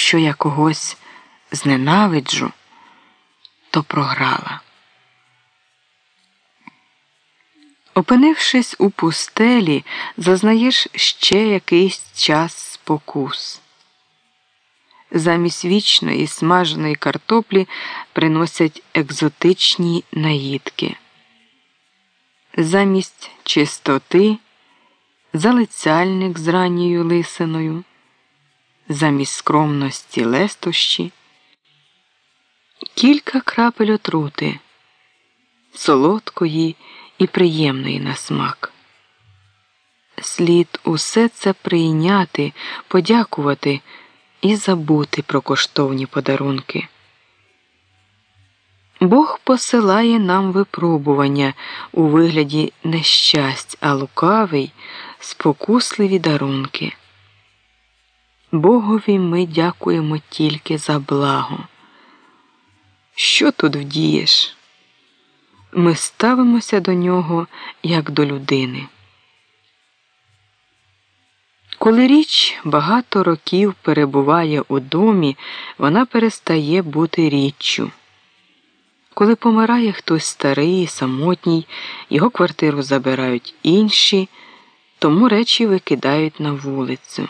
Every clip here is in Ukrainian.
якщо я когось зненавиджу, то програла. Опинившись у пустелі, зазнаєш ще якийсь час спокус. Замість вічної смаженої картоплі приносять екзотичні наїдки. Замість чистоти залицяльник з ранньою лисиною, замість скромності лестощі, кілька крапель отрути, солодкої і приємної на смак. Слід усе це прийняти, подякувати і забути про коштовні подарунки. Бог посилає нам випробування у вигляді нещасть, а лукавий, спокусливі дарунки. Богові ми дякуємо тільки за благо. Що тут вдієш? Ми ставимося до нього як до людини. Коли річ багато років перебуває у домі, вона перестає бути річчю. Коли помирає хтось старий, самотній, його квартиру забирають інші, тому речі викидають на вулицю.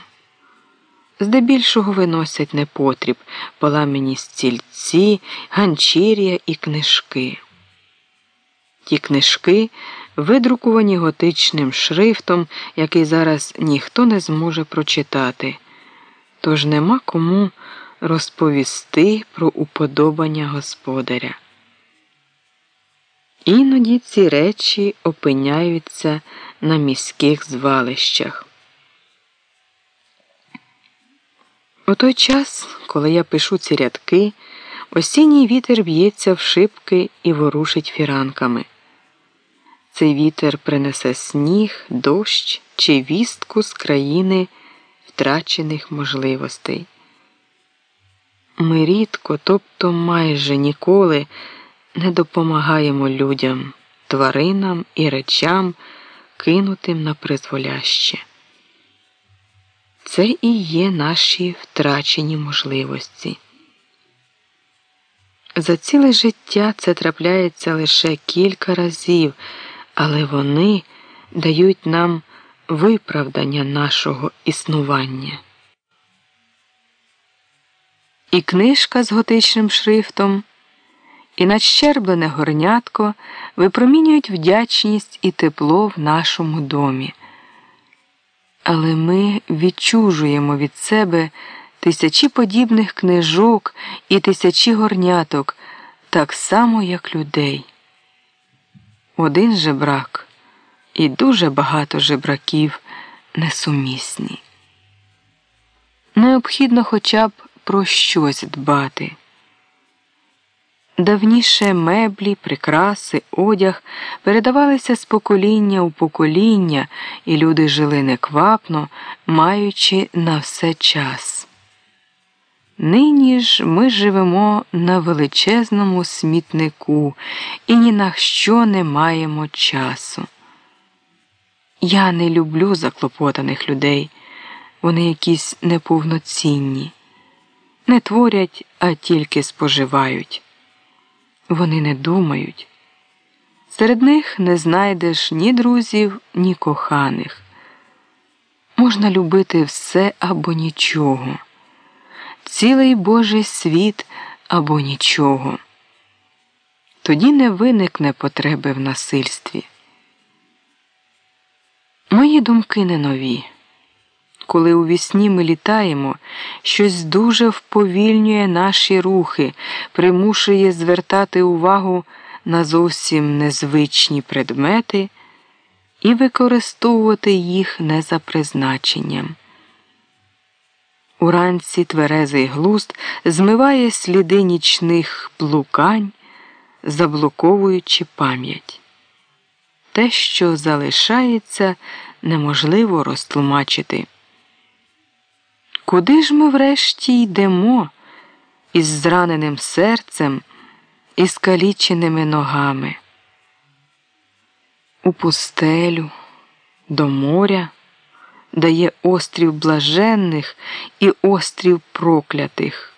Здебільшого виносять непотріб, поламені стільці, ганчір'я і книжки. Ті книжки видрукувані готичним шрифтом, який зараз ніхто не зможе прочитати, тож нема кому розповісти про уподобання господаря. Іноді ці речі опиняються на міських звалищах. У той час, коли я пишу ці рядки, осінній вітер б'ється в шибки і ворушить фіранками. Цей вітер принесе сніг, дощ чи вістку з країни втрачених можливостей. Ми рідко, тобто майже ніколи не допомагаємо людям, тваринам і речам, кинутим на призволяще. Це і є наші втрачені можливості. За ціле життя це трапляється лише кілька разів але вони дають нам виправдання нашого існування. І книжка з готичним шрифтом, і надщерблене горнятко випромінюють вдячність і тепло в нашому домі. Але ми відчужуємо від себе тисячі подібних книжок і тисячі горняток, так само, як людей один жебрак і дуже багато жебраків несумісні. Необхідно хоча б про щось дбати. Давніше меблі, прикраси, одяг передавалися з покоління у покоління, і люди жили неквапно, маючи на все час. Нині ж ми живемо на величезному смітнику і ні на що не маємо часу. Я не люблю заклопотаних людей, вони якісь неповноцінні, не творять, а тільки споживають. Вони не думають. Серед них не знайдеш ні друзів, ні коханих. Можна любити все або нічого цілий Божий світ або нічого. Тоді не виникне потреби в насильстві. Мої думки не нові. Коли у вісні ми літаємо, щось дуже вповільнює наші рухи, примушує звертати увагу на зовсім незвичні предмети і використовувати їх не за призначенням. Уранці тверезий глуст змиває сліди нічних блукань, заблоковуючи пам'ять. Те, що залишається, неможливо розтлумачити. Куди ж ми врешті йдемо із зраненим серцем і скаліченими ногами? У пустелю, до моря, дає острів блаженних і острів проклятих.